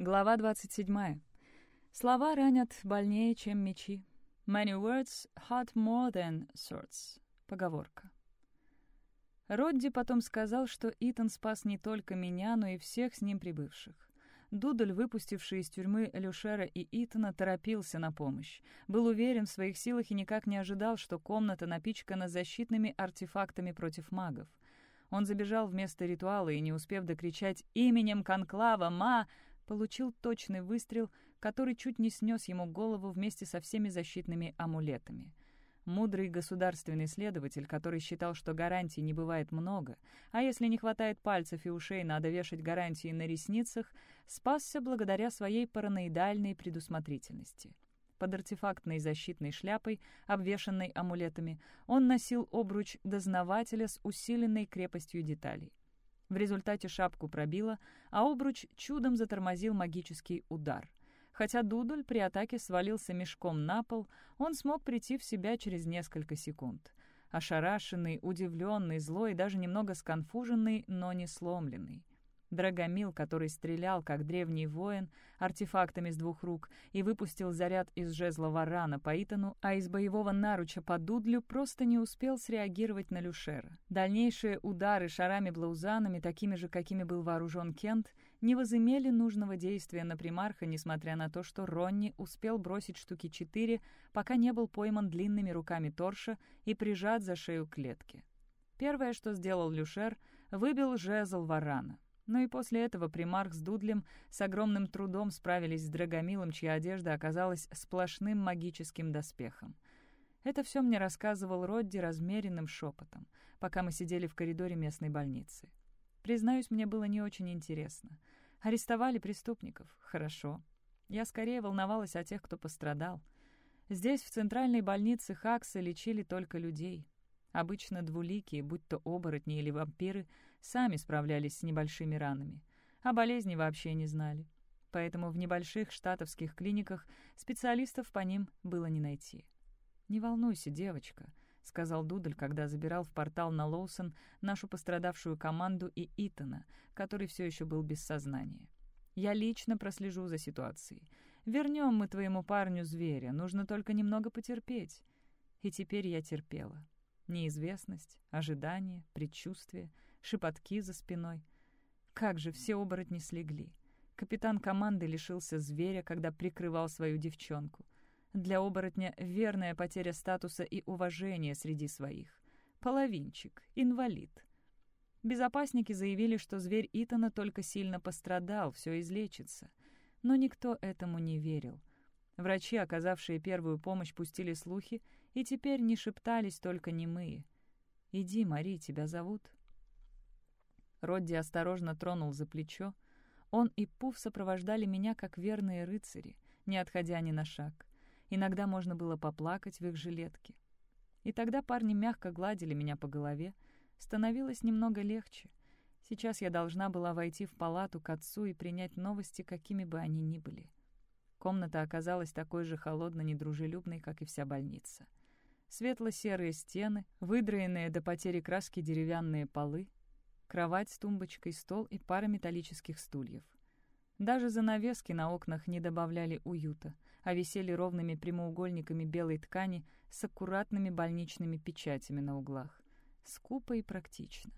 Глава 27. Слова ранят больнее, чем мечи. Many words hurt more than swords. Поговорка. Родди потом сказал, что Итан спас не только меня, но и всех с ним прибывших. Дудль, выпустивший из тюрьмы Люшера и Итана, торопился на помощь. Был уверен в своих силах и никак не ожидал, что комната напичкана защитными артефактами против магов. Он забежал вместо ритуала и, не успев докричать «Именем Конклава, ма!», получил точный выстрел, который чуть не снес ему голову вместе со всеми защитными амулетами. Мудрый государственный следователь, который считал, что гарантий не бывает много, а если не хватает пальцев и ушей, надо вешать гарантии на ресницах, спасся благодаря своей параноидальной предусмотрительности. Под артефактной защитной шляпой, обвешанной амулетами, он носил обруч дознавателя с усиленной крепостью деталей. В результате шапку пробило, а обруч чудом затормозил магический удар. Хотя Дудуль при атаке свалился мешком на пол, он смог прийти в себя через несколько секунд. Ошарашенный, удивленный, злой, даже немного сконфуженный, но не сломленный. Драгомил, который стрелял, как древний воин, артефактами с двух рук, и выпустил заряд из жезла варана по Итану, а из боевого наруча по Дудлю просто не успел среагировать на Люшера. Дальнейшие удары шарами-блаузанами, такими же, какими был вооружен Кент, не возымели нужного действия на примарха, несмотря на то, что Ронни успел бросить штуки четыре, пока не был пойман длинными руками Торша и прижат за шею клетки. Первое, что сделал Люшер, выбил жезл варана. Но и после этого примарх с Дудлем с огромным трудом справились с Драгомилом, чья одежда оказалась сплошным магическим доспехом. Это все мне рассказывал Родди размеренным шепотом, пока мы сидели в коридоре местной больницы. Признаюсь, мне было не очень интересно. Арестовали преступников. Хорошо. Я скорее волновалась о тех, кто пострадал. Здесь, в центральной больнице Хакса, лечили только людей. Обычно двуликие, будь то оборотни или вампиры, сами справлялись с небольшими ранами, а болезни вообще не знали. Поэтому в небольших штатовских клиниках специалистов по ним было не найти. «Не волнуйся, девочка», — сказал Дудль, когда забирал в портал на Лоусон нашу пострадавшую команду и Итана, который все еще был без сознания. «Я лично прослежу за ситуацией. Вернем мы твоему парню зверя, нужно только немного потерпеть». И теперь я терпела. Неизвестность, ожидание, предчувствие, шепотки за спиной. Как же все оборотни слегли. Капитан команды лишился зверя, когда прикрывал свою девчонку. Для оборотня верная потеря статуса и уважения среди своих. Половинчик, инвалид. Безопасники заявили, что зверь Итана только сильно пострадал, все излечится. Но никто этому не верил. Врачи, оказавшие первую помощь, пустили слухи, и теперь не шептались только немые. «Иди, Мари, тебя зовут». Родди осторожно тронул за плечо. Он и Пуф сопровождали меня как верные рыцари, не отходя ни на шаг. Иногда можно было поплакать в их жилетке. И тогда парни мягко гладили меня по голове. Становилось немного легче. Сейчас я должна была войти в палату к отцу и принять новости, какими бы они ни были. Комната оказалась такой же холодно-недружелюбной, как и вся больница. Светло-серые стены, выдраенные до потери краски деревянные полы, кровать с тумбочкой, стол и пара металлических стульев. Даже занавески на окнах не добавляли уюта, а висели ровными прямоугольниками белой ткани с аккуратными больничными печатями на углах. Скупо и практично.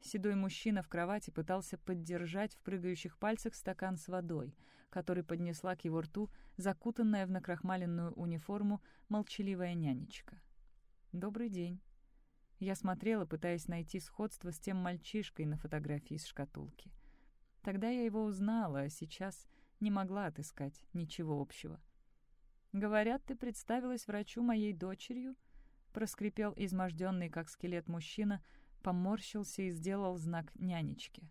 Седой мужчина в кровати пытался поддержать в прыгающих пальцах стакан с водой, который поднесла к его рту закутанная в накрахмаленную униформу молчаливая нянечка. «Добрый день». Я смотрела, пытаясь найти сходство с тем мальчишкой на фотографии из шкатулки. Тогда я его узнала, а сейчас не могла отыскать ничего общего. «Говорят, ты представилась врачу моей дочерью?» — проскрипел изможденный, как скелет мужчина — поморщился и сделал знак нянечке.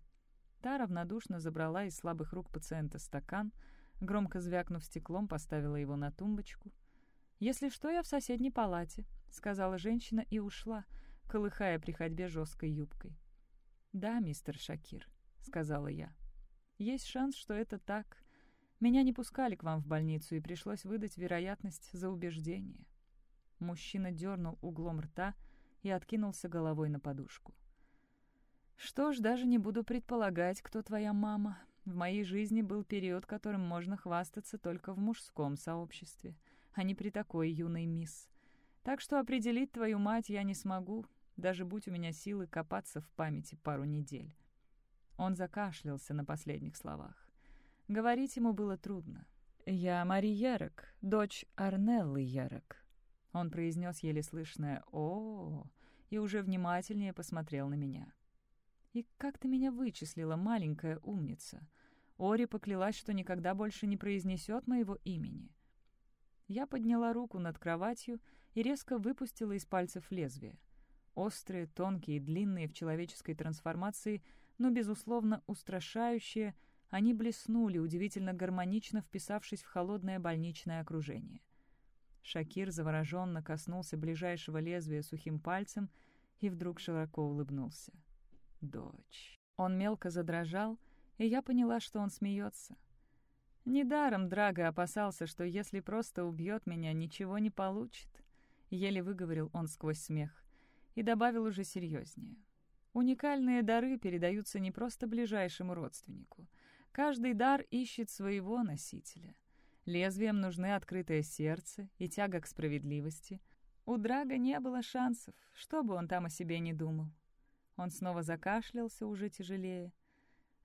Та равнодушно забрала из слабых рук пациента стакан, громко звякнув стеклом, поставила его на тумбочку. «Если что, я в соседней палате», — сказала женщина и ушла, колыхая при ходьбе жесткой юбкой. «Да, мистер Шакир», — сказала я. «Есть шанс, что это так. Меня не пускали к вам в больницу, и пришлось выдать вероятность за убеждение». Мужчина дернул углом рта, — и откинулся головой на подушку. «Что ж, даже не буду предполагать, кто твоя мама. в моей жизни был период, которым можно хвастаться только в мужском сообществе, а не при такой юной мисс. Так что определить твою мать я не смогу, даже будь у меня силы копаться в памяти пару недель. Он закашлялся на последних словах. Говорить ему было трудно. «Я Мари Ярок, дочь Арнеллы Ярок». Он произнес еле слышное «О, -о, -о и уже внимательнее посмотрел на меня. «И как ты меня вычислила, маленькая умница? Ори поклялась, что никогда больше не произнесет моего имени». Я подняла руку над кроватью и резко выпустила из пальцев лезвие. Острые, тонкие, длинные в человеческой трансформации, но, безусловно, устрашающие, они блеснули, удивительно гармонично вписавшись в холодное больничное окружение. Шакир завороженно коснулся ближайшего лезвия сухим пальцем и вдруг широко улыбнулся. «Дочь». Он мелко задрожал, и я поняла, что он смеется. Недаром Драго опасался, что если просто убьет меня, ничего не получит. Еле выговорил он сквозь смех. И добавил уже серьезнее. Уникальные дары передаются не просто ближайшему родственнику. Каждый дар ищет своего носителя. Лезвием нужны открытое сердце и тяга к справедливости. У Драга не было шансов, что бы он там о себе не думал. Он снова закашлялся уже тяжелее.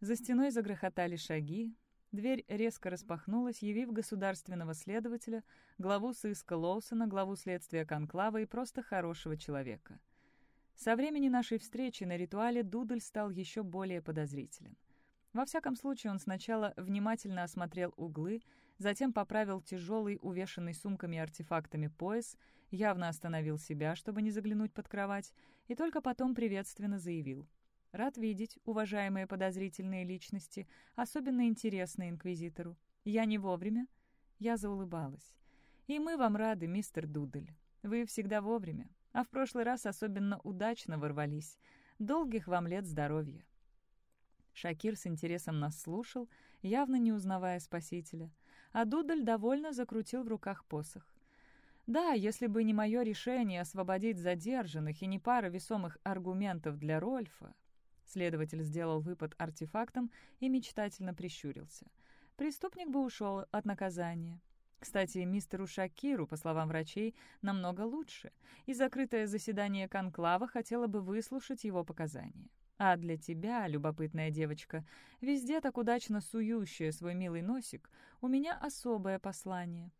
За стеной загрохотали шаги, Дверь резко распахнулась, явив государственного следователя, главу сыска Лоусона, главу следствия Конклава и просто хорошего человека. Со времени нашей встречи на ритуале Дудль стал еще более подозрителен. Во всяком случае, он сначала внимательно осмотрел углы, затем поправил тяжелый, увешанный сумками и артефактами пояс, явно остановил себя, чтобы не заглянуть под кровать, и только потом приветственно заявил — Рад видеть, уважаемые подозрительные личности, особенно интересные инквизитору. Я не вовремя?» Я заулыбалась. «И мы вам рады, мистер Дудель. Вы всегда вовремя, а в прошлый раз особенно удачно ворвались. Долгих вам лет здоровья». Шакир с интересом нас слушал, явно не узнавая спасителя, а Дудель довольно закрутил в руках посох. Да, если бы не мое решение освободить задержанных и не пара весомых аргументов для Рольфа, Следователь сделал выпад артефактом и мечтательно прищурился. Преступник бы ушел от наказания. Кстати, мистеру Шакиру, по словам врачей, намного лучше, и закрытое заседание конклава хотело бы выслушать его показания. А для тебя, любопытная девочка, везде так удачно сующая свой милый носик, у меня особое послание.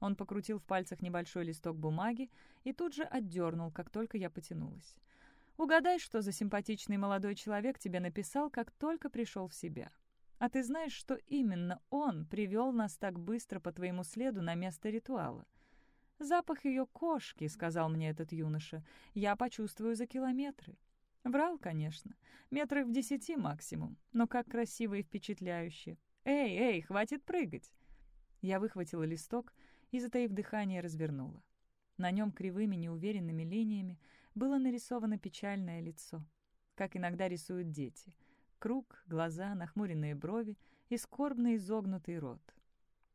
Он покрутил в пальцах небольшой листок бумаги и тут же отдернул, как только я потянулась. Угадай, что за симпатичный молодой человек тебе написал, как только пришел в себя. А ты знаешь, что именно он привел нас так быстро по твоему следу на место ритуала? «Запах ее кошки», — сказал мне этот юноша, — «я почувствую за километры». Врал, конечно. Метры в десяти максимум, но как красиво и впечатляюще. «Эй, эй, хватит прыгать!» Я выхватила листок и, затаив дыхание, развернула. На нем кривыми неуверенными линиями было нарисовано печальное лицо, как иногда рисуют дети. Круг, глаза, нахмуренные брови и скорбно изогнутый рот.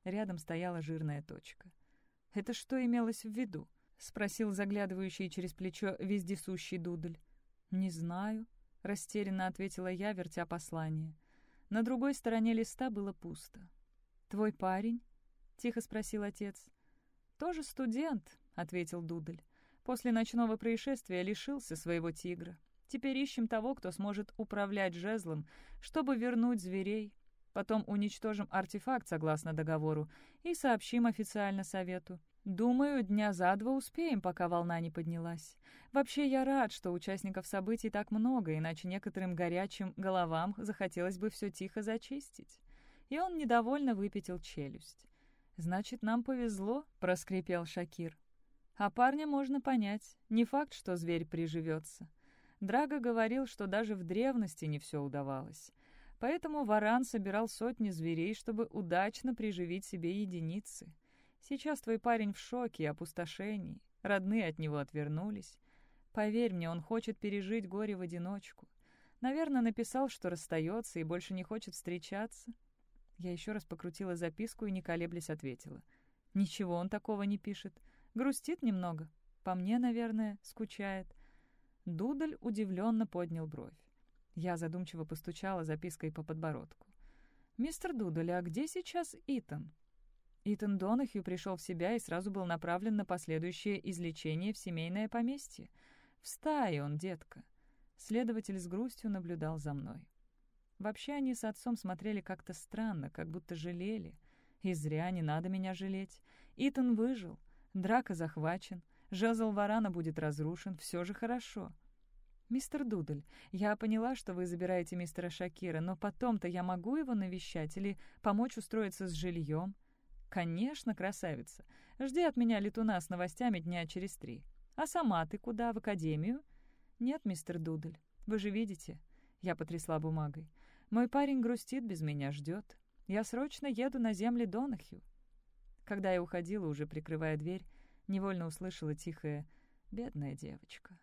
Рядом стояла жирная точка. «Это что имелось в виду?» — спросил заглядывающий через плечо вездесущий дудль. «Не знаю», — растерянно ответила я, вертя послание. На другой стороне листа было пусто. «Твой парень?» — тихо спросил отец. «Тоже студент», — ответил Дудль. После ночного происшествия лишился своего тигра. Теперь ищем того, кто сможет управлять жезлом, чтобы вернуть зверей. Потом уничтожим артефакт согласно договору и сообщим официально совету. Думаю, дня за два успеем, пока волна не поднялась. Вообще, я рад, что участников событий так много, иначе некоторым горячим головам захотелось бы все тихо зачистить. И он недовольно выпятил челюсть. «Значит, нам повезло», — проскрипел Шакир. А парня можно понять. Не факт, что зверь приживется. Драго говорил, что даже в древности не все удавалось. Поэтому варан собирал сотни зверей, чтобы удачно приживить себе единицы. Сейчас твой парень в шоке и опустошении. Родные от него отвернулись. Поверь мне, он хочет пережить горе в одиночку. Наверное, написал, что расстается и больше не хочет встречаться. Я еще раз покрутила записку и, не колеблясь, ответила. Ничего он такого не пишет. Грустит немного. По мне, наверное, скучает. Дудль удивленно поднял бровь. Я задумчиво постучала запиской по подбородку. «Мистер Дудель, а где сейчас Итан?» Итан Донахью пришел в себя и сразу был направлен на последующее излечение в семейное поместье. В стае он, детка. Следователь с грустью наблюдал за мной. Вообще они с отцом смотрели как-то странно, как будто жалели. И зря не надо меня жалеть. Итан выжил, драка захвачен, жезл варана будет разрушен, все же хорошо. «Мистер Дудль, я поняла, что вы забираете мистера Шакира, но потом-то я могу его навещать или помочь устроиться с жильем?» «Конечно, красавица. Жди от меня летуна с новостями дня через три. А сама ты куда, в академию?» «Нет, мистер Дудль, вы же видите». Я потрясла бумагой. «Мой парень грустит без меня, ждет. Я срочно еду на земли Донахью». Когда я уходила, уже прикрывая дверь, невольно услышала тихое «бедная девочка».